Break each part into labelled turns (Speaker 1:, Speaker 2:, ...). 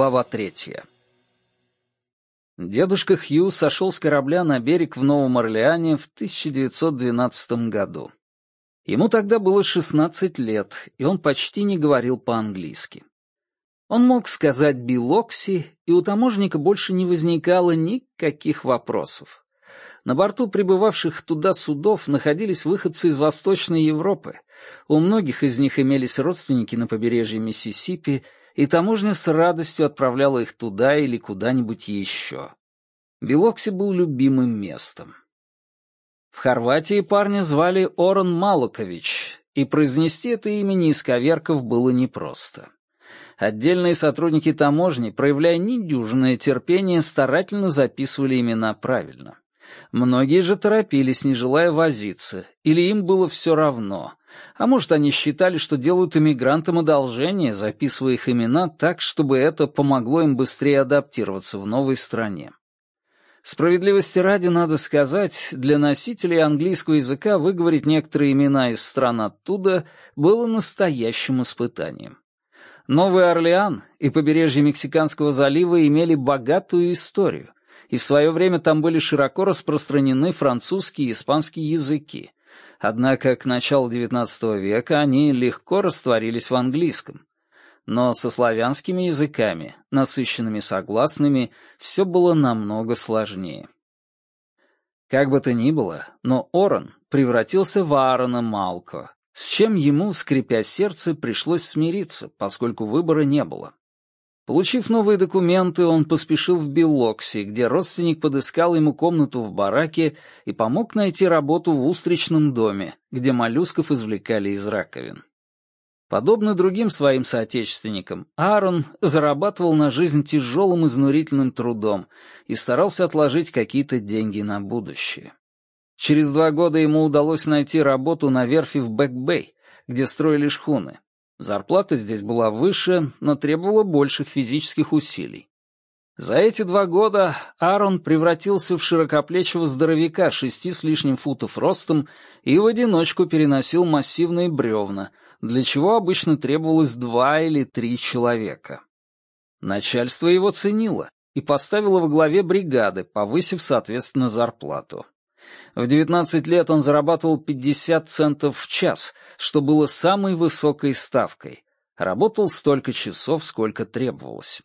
Speaker 1: Глава третья. Дедушка Хью сошел с корабля на берег в Новом Орлеане в 1912 году. Ему тогда было 16 лет, и он почти не говорил по-английски. Он мог сказать «билокси», и у таможника больше не возникало никаких вопросов. На борту прибывавших туда судов находились выходцы из Восточной Европы. У многих из них имелись родственники на побережье Миссисипи, и таможня с радостью отправляла их туда или куда-нибудь еще. Белокси был любимым местом. В Хорватии парня звали Оран Малукович, и произнести это имя не исковерков было непросто. Отдельные сотрудники таможни, проявляя недюжинное терпение, старательно записывали имена правильно. Многие же торопились, не желая возиться, или им было все равно. А может, они считали, что делают иммигрантам одолжение, записывая их имена так, чтобы это помогло им быстрее адаптироваться в новой стране. Справедливости ради надо сказать, для носителей английского языка выговорить некоторые имена из стран оттуда было настоящим испытанием. Новый Орлеан и побережье Мексиканского залива имели богатую историю, и в свое время там были широко распространены французский и испанский языки. Однако к началу XIX века они легко растворились в английском. Но со славянскими языками, насыщенными согласными, все было намного сложнее. Как бы то ни было, но Оран превратился в Аарона Малко, с чем ему, скрипя сердце, пришлось смириться, поскольку выбора не было. Получив новые документы, он поспешил в Белокси, где родственник подыскал ему комнату в бараке и помог найти работу в устричном доме, где моллюсков извлекали из раковин. Подобно другим своим соотечественникам, Аарон зарабатывал на жизнь тяжелым изнурительным трудом и старался отложить какие-то деньги на будущее. Через два года ему удалось найти работу на верфи в Бэк-Бэй, где строили шхуны. Зарплата здесь была выше, но требовала больших физических усилий. За эти два года Аарон превратился в широкоплечего здоровяка шести с лишним футов ростом и в одиночку переносил массивные бревна, для чего обычно требовалось два или три человека. Начальство его ценило и поставило во главе бригады, повысив, соответственно, зарплату. В 19 лет он зарабатывал 50 центов в час, что было самой высокой ставкой. Работал столько часов, сколько требовалось.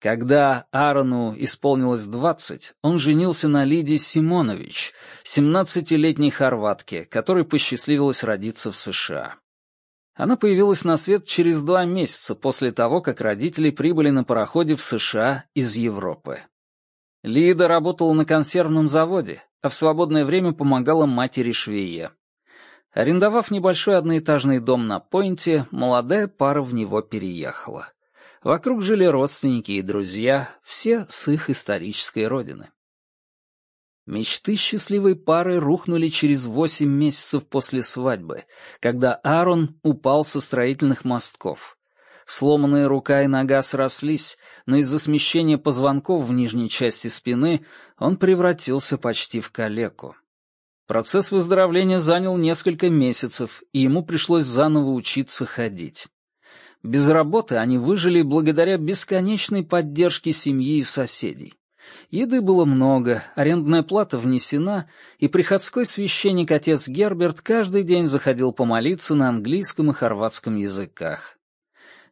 Speaker 1: Когда Аарону исполнилось 20, он женился на Лиде Симонович, 17-летней хорватке, которой посчастливилось родиться в США. Она появилась на свет через два месяца после того, как родители прибыли на пароходе в США из Европы. Лида работала на консервном заводе, а в свободное время помогала матери швее. Арендовав небольшой одноэтажный дом на Пойнте, молодая пара в него переехала. Вокруг жили родственники и друзья, все с их исторической родины. Мечты счастливой пары рухнули через восемь месяцев после свадьбы, когда Аарон упал со строительных мостков. Сломанная рука и нога срослись, но из-за смещения позвонков в нижней части спины он превратился почти в калеку. Процесс выздоровления занял несколько месяцев, и ему пришлось заново учиться ходить. Без работы они выжили благодаря бесконечной поддержке семьи и соседей. Еды было много, арендная плата внесена, и приходской священник отец Герберт каждый день заходил помолиться на английском и хорватском языках.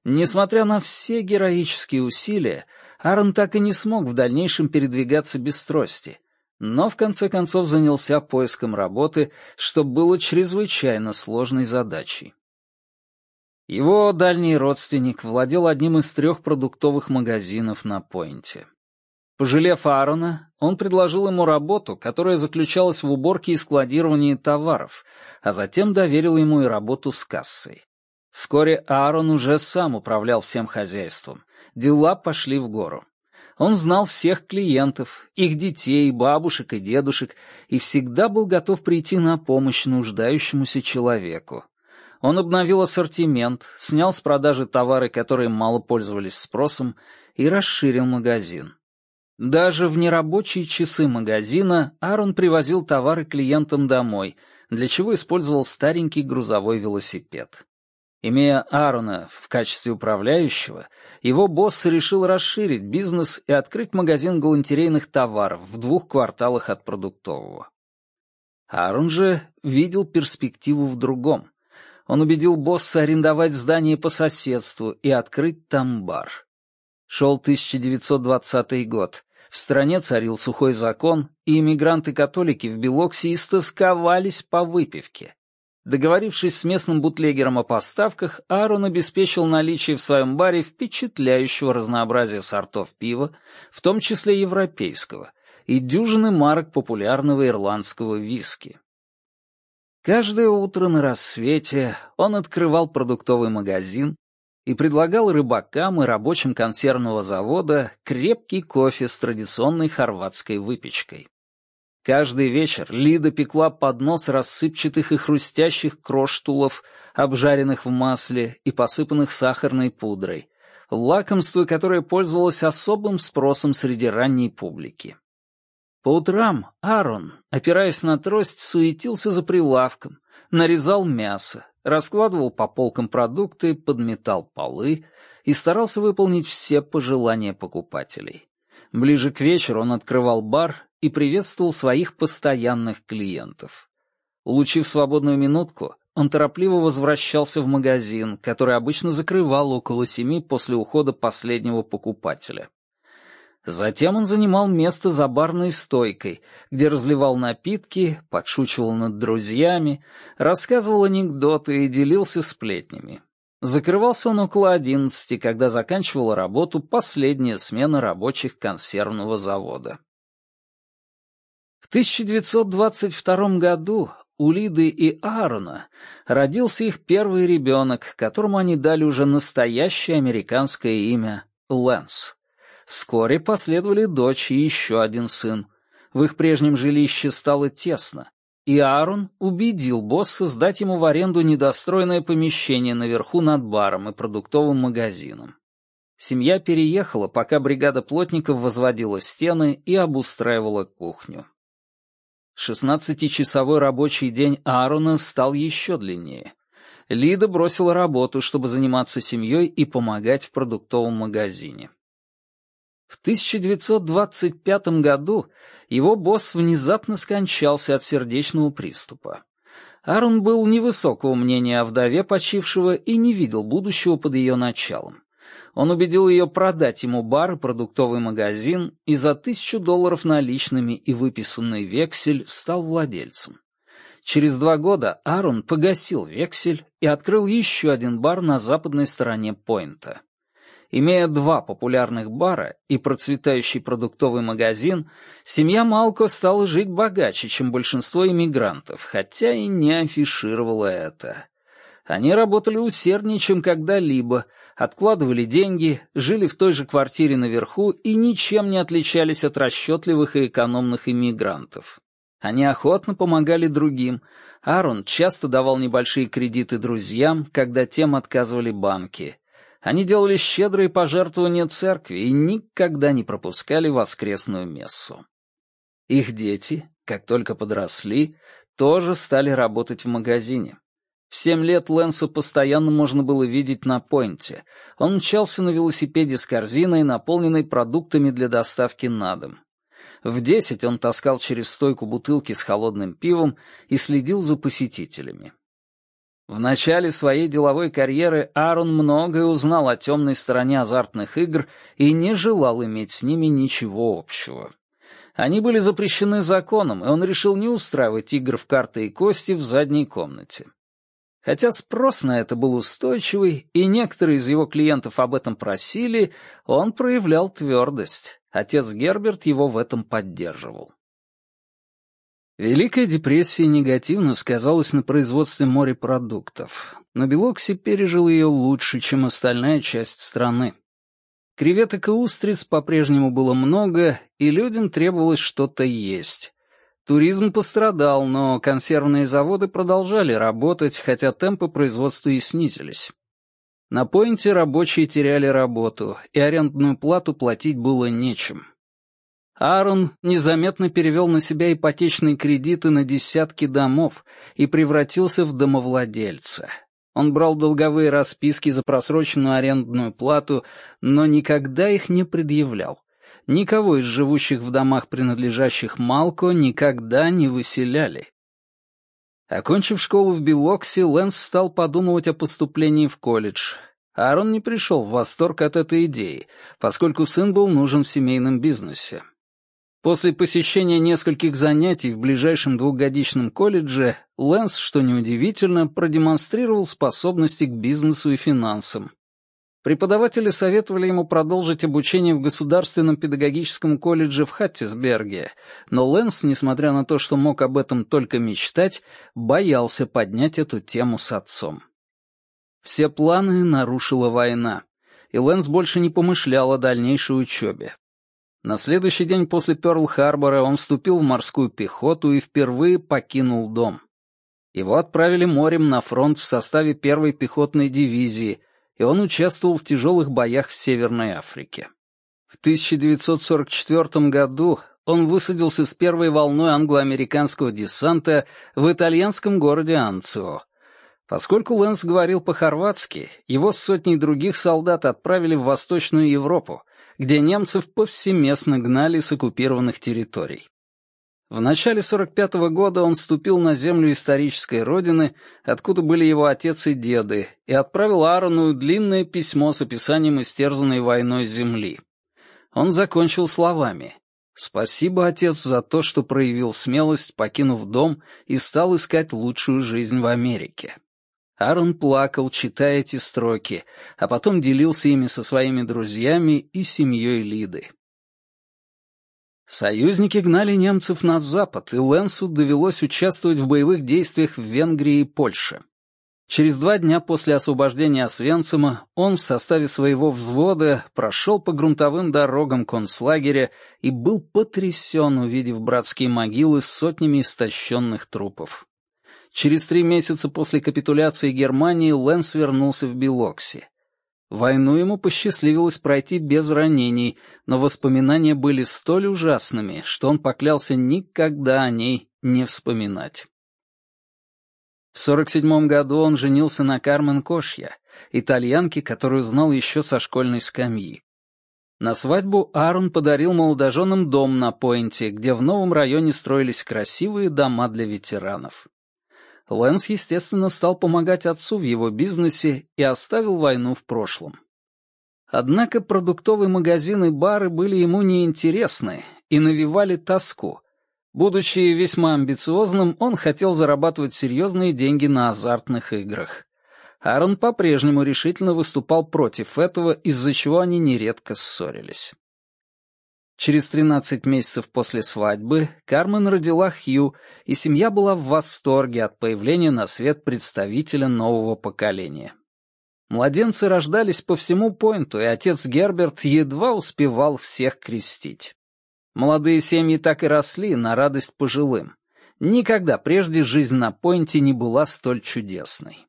Speaker 1: Несмотря на все героические усилия, Аарон так и не смог в дальнейшем передвигаться без трости, но в конце концов занялся поиском работы, что было чрезвычайно сложной задачей. Его дальний родственник владел одним из трех продуктовых магазинов на Пойнте. Пожалев Аарона, он предложил ему работу, которая заключалась в уборке и складировании товаров, а затем доверил ему и работу с кассой. Вскоре Аарон уже сам управлял всем хозяйством. Дела пошли в гору. Он знал всех клиентов, их детей, бабушек и дедушек, и всегда был готов прийти на помощь нуждающемуся человеку. Он обновил ассортимент, снял с продажи товары, которые мало пользовались спросом, и расширил магазин. Даже в нерабочие часы магазина Аарон привозил товары клиентам домой, для чего использовал старенький грузовой велосипед. Имея Аарона в качестве управляющего, его босс решил расширить бизнес и открыть магазин галантерейных товаров в двух кварталах от продуктового. Аарон же видел перспективу в другом. Он убедил босса арендовать здание по соседству и открыть там бар. Шел 1920 год. В стране царил сухой закон, и иммигранты-католики в Белоксе истосковались по выпивке. Договорившись с местным бутлегером о поставках, Аарон обеспечил наличие в своем баре впечатляющего разнообразия сортов пива, в том числе европейского, и дюжины марок популярного ирландского виски. Каждое утро на рассвете он открывал продуктовый магазин и предлагал рыбакам и рабочим консервного завода крепкий кофе с традиционной хорватской выпечкой. Каждый вечер Лида пекла поднос рассыпчатых и хрустящих кроштулов, обжаренных в масле и посыпанных сахарной пудрой, лакомство, которое пользовалось особым спросом среди ранней публики. По утрам Аарон, опираясь на трость, суетился за прилавком, нарезал мясо, раскладывал по полкам продукты, подметал полы и старался выполнить все пожелания покупателей. Ближе к вечеру он открывал бар и приветствовал своих постоянных клиентов. Улучив свободную минутку, он торопливо возвращался в магазин, который обычно закрывал около семи после ухода последнего покупателя. Затем он занимал место за барной стойкой, где разливал напитки, подшучивал над друзьями, рассказывал анекдоты и делился сплетнями. Закрывался он около одиннадцати, когда заканчивала работу последняя смена рабочих консервного завода. 1922 году у Лиды и Аарона родился их первый ребенок, которому они дали уже настоящее американское имя — Лэнс. Вскоре последовали дочь и еще один сын. В их прежнем жилище стало тесно, и Аарон убедил босса сдать ему в аренду недостроенное помещение наверху над баром и продуктовым магазином. Семья переехала, пока бригада плотников возводила стены и обустраивала кухню. Шестнадцатичасовой рабочий день Аарона стал еще длиннее. Лида бросила работу, чтобы заниматься семьей и помогать в продуктовом магазине. В 1925 году его босс внезапно скончался от сердечного приступа. Аарон был невысокого мнения о вдове почившего и не видел будущего под ее началом. Он убедил ее продать ему бар и продуктовый магазин, и за тысячу долларов наличными и выписанный вексель стал владельцем. Через два года Аарон погасил вексель и открыл еще один бар на западной стороне Пойнта. Имея два популярных бара и процветающий продуктовый магазин, семья Малко стала жить богаче, чем большинство иммигрантов, хотя и не афишировала это. Они работали усерднее, чем когда-либо, откладывали деньги, жили в той же квартире наверху и ничем не отличались от расчетливых и экономных иммигрантов. Они охотно помогали другим. Аарон часто давал небольшие кредиты друзьям, когда тем отказывали банки. Они делали щедрые пожертвования церкви и никогда не пропускали воскресную мессу. Их дети, как только подросли, тоже стали работать в магазине. В семь лет Лэнсу постоянно можно было видеть на пойнте. Он мчался на велосипеде с корзиной, наполненной продуктами для доставки на дом. В десять он таскал через стойку бутылки с холодным пивом и следил за посетителями. В начале своей деловой карьеры Аарон многое узнал о темной стороне азартных игр и не желал иметь с ними ничего общего. Они были запрещены законом, и он решил не устраивать игр в карты и кости в задней комнате. Хотя спрос на это был устойчивый, и некоторые из его клиентов об этом просили, он проявлял твердость. Отец Герберт его в этом поддерживал. Великая депрессия негативно сказалась на производстве морепродуктов, но Белокси пережил ее лучше, чем остальная часть страны. Креветок и устриц по-прежнему было много, и людям требовалось что-то есть. Туризм пострадал, но консервные заводы продолжали работать, хотя темпы производства и снизились. На поинте рабочие теряли работу, и арендную плату платить было нечем. Аарон незаметно перевел на себя ипотечные кредиты на десятки домов и превратился в домовладельца. Он брал долговые расписки за просроченную арендную плату, но никогда их не предъявлял. Никого из живущих в домах, принадлежащих Малко, никогда не выселяли. Окончив школу в Белоксе, Лэнс стал подумывать о поступлении в колледж. Аарон не пришел в восторг от этой идеи, поскольку сын был нужен в семейном бизнесе. После посещения нескольких занятий в ближайшем двухгодичном колледже Лэнс, что неудивительно, продемонстрировал способности к бизнесу и финансам. Преподаватели советовали ему продолжить обучение в Государственном педагогическом колледже в Хаттисберге, но Лэнс, несмотря на то, что мог об этом только мечтать, боялся поднять эту тему с отцом. Все планы нарушила война, и Лэнс больше не помышлял о дальнейшей учебе. На следующий день после Пёрл-Харбора он вступил в морскую пехоту и впервые покинул дом. Его отправили морем на фронт в составе первой пехотной дивизии, и он участвовал в тяжелых боях в Северной Африке. В 1944 году он высадился с первой волной англо-американского десанта в итальянском городе Анцио. Поскольку Лэнс говорил по-хорватски, его с сотней других солдат отправили в Восточную Европу, где немцев повсеместно гнали с оккупированных территорий. В начале 45 -го года он ступил на землю исторической родины, откуда были его отец и деды, и отправил Аарону длинное письмо с описанием истерзанной войной земли. Он закончил словами «Спасибо, отец, за то, что проявил смелость, покинув дом, и стал искать лучшую жизнь в Америке». Аарон плакал, читая эти строки, а потом делился ими со своими друзьями и семьей Лиды. Союзники гнали немцев на запад, и Лэнсу довелось участвовать в боевых действиях в Венгрии и Польше. Через два дня после освобождения Освенцима он в составе своего взвода прошел по грунтовым дорогам концлагеря и был потрясен, увидев братские могилы с сотнями истощенных трупов. Через три месяца после капитуляции Германии Лэнс вернулся в Белокси. Войну ему посчастливилось пройти без ранений, но воспоминания были столь ужасными, что он поклялся никогда о ней не вспоминать. В 47 году он женился на Кармен Кошья, итальянке, которую знал еще со школьной скамьи. На свадьбу Аарон подарил молодоженам дом на Пойнте, где в новом районе строились красивые дома для ветеранов. Лэнс, естественно, стал помогать отцу в его бизнесе и оставил войну в прошлом. Однако продуктовые магазины и бары были ему неинтересны и навевали тоску. Будучи весьма амбициозным, он хотел зарабатывать серьезные деньги на азартных играх. Аарон по-прежнему решительно выступал против этого, из-за чего они нередко ссорились. Через 13 месяцев после свадьбы Кармен родила Хью, и семья была в восторге от появления на свет представителя нового поколения. Младенцы рождались по всему Пойнту, и отец Герберт едва успевал всех крестить. Молодые семьи так и росли на радость пожилым. Никогда прежде жизнь на Пойнте не была столь чудесной.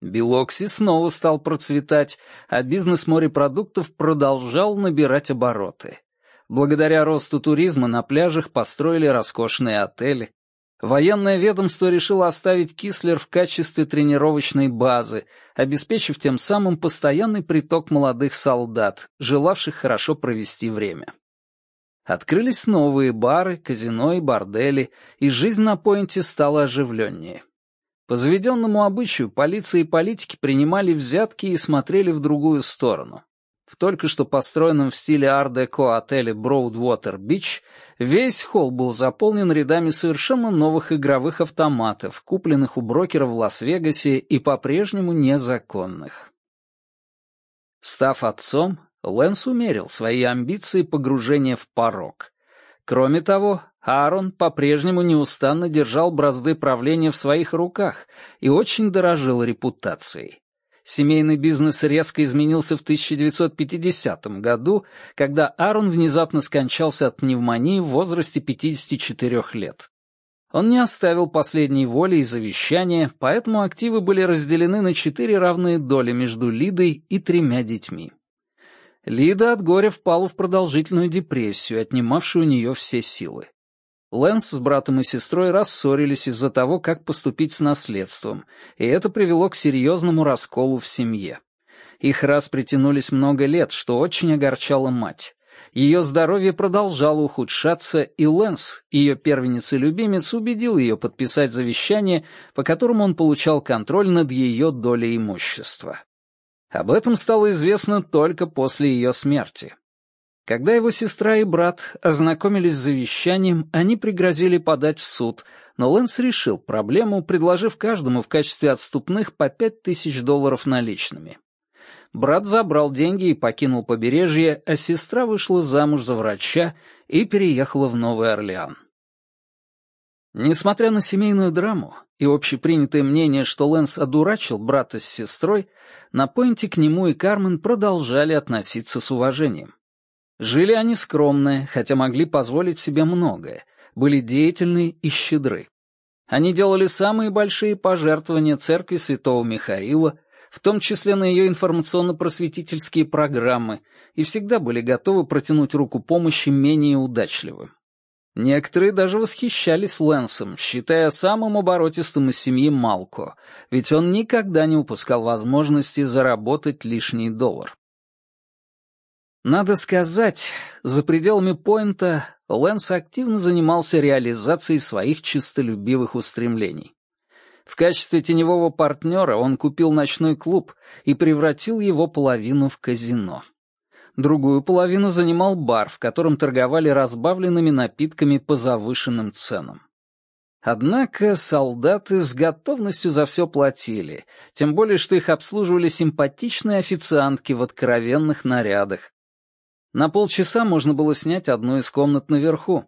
Speaker 1: Белокси снова стал процветать, а бизнес морепродуктов продолжал набирать обороты. Благодаря росту туризма на пляжах построили роскошные отели. Военное ведомство решило оставить Кислер в качестве тренировочной базы, обеспечив тем самым постоянный приток молодых солдат, желавших хорошо провести время. Открылись новые бары, казино и бордели, и жизнь на Пойнте стала оживленнее. По заведенному обычаю полиция и политики принимали взятки и смотрели в другую сторону. В только что построенном в стиле ар-деко отеле Broadwater Beach весь холл был заполнен рядами совершенно новых игровых автоматов, купленных у брокера в Лас-Вегасе и по-прежнему незаконных. Став отцом, Лэнс умерил свои амбиции погружения в порог. Кроме того, Аарон по-прежнему неустанно держал бразды правления в своих руках и очень дорожил репутацией. Семейный бизнес резко изменился в 1950 году, когда Аарон внезапно скончался от пневмонии в возрасте 54 лет. Он не оставил последней воли и завещания, поэтому активы были разделены на четыре равные доли между Лидой и тремя детьми. Лида от горя впала в продолжительную депрессию, отнимавшую у нее все силы. Лэнс с братом и сестрой рассорились из-за того, как поступить с наследством, и это привело к серьезному расколу в семье. Их раз притянулись много лет, что очень огорчало мать. Ее здоровье продолжало ухудшаться, и Лэнс, ее первенец и любимец, убедил ее подписать завещание, по которому он получал контроль над ее долей имущества. Об этом стало известно только после ее смерти. Когда его сестра и брат ознакомились с завещанием, они пригрозили подать в суд, но Лэнс решил проблему, предложив каждому в качестве отступных по пять тысяч долларов наличными. Брат забрал деньги и покинул побережье, а сестра вышла замуж за врача и переехала в Новый Орлеан. Несмотря на семейную драму и общепринятое мнение, что Лэнс одурачил брата с сестрой, на поинте к нему и Кармен продолжали относиться с уважением. Жили они скромно, хотя могли позволить себе многое, были деятельны и щедры. Они делали самые большие пожертвования церкви святого Михаила, в том числе на ее информационно-просветительские программы, и всегда были готовы протянуть руку помощи менее удачливым. Некоторые даже восхищались Лэнсом, считая самым оборотистым из семьи Малко, ведь он никогда не упускал возможности заработать лишний доллар. Надо сказать, за пределами Пойнта Лэнс активно занимался реализацией своих чистолюбивых устремлений. В качестве теневого партнера он купил ночной клуб и превратил его половину в казино. Другую половину занимал бар, в котором торговали разбавленными напитками по завышенным ценам. Однако солдаты с готовностью за все платили, тем более что их обслуживали симпатичные официантки в откровенных нарядах. На полчаса можно было снять одну из комнат наверху,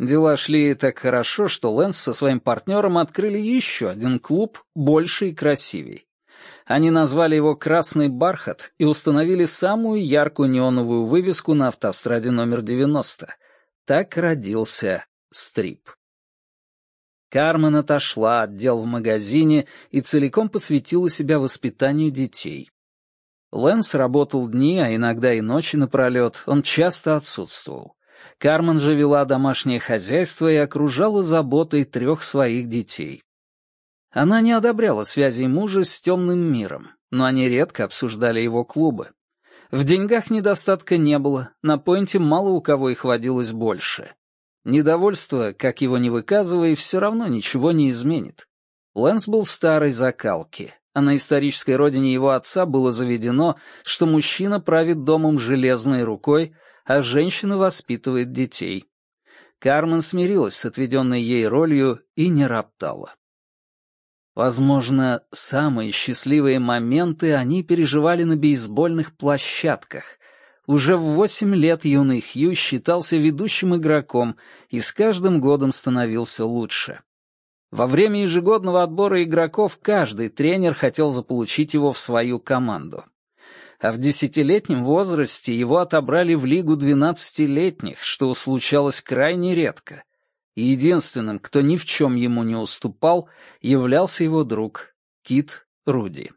Speaker 1: Дела шли так хорошо, что Лэнс со своим партнером открыли еще один клуб, больше и красивей. Они назвали его «Красный бархат» и установили самую яркую неоновую вывеску на автостраде номер 90. Так родился стрип. Кармен отошла от дел в магазине и целиком посвятила себя воспитанию детей. Лэнс работал дни, а иногда и ночи напролет, он часто отсутствовал. Кармен же вела домашнее хозяйство и окружала заботой трех своих детей. Она не одобряла связей мужа с темным миром, но они редко обсуждали его клубы. В деньгах недостатка не было, на поинте мало у кого их водилось больше. Недовольство, как его не выказывай, все равно ничего не изменит. Лэнс был старой закалки, а на исторической родине его отца было заведено, что мужчина правит домом железной рукой, а женщина воспитывает детей. Кармен смирилась с отведенной ей ролью и не роптала. Возможно, самые счастливые моменты они переживали на бейсбольных площадках. Уже в восемь лет юный Хью считался ведущим игроком и с каждым годом становился лучше. Во время ежегодного отбора игроков каждый тренер хотел заполучить его в свою команду а в десятилетнем возрасте его отобрали в лигу двенадцатилетних, что случалось крайне редко. И единственным, кто ни в чем ему не уступал, являлся его друг Кит Руди.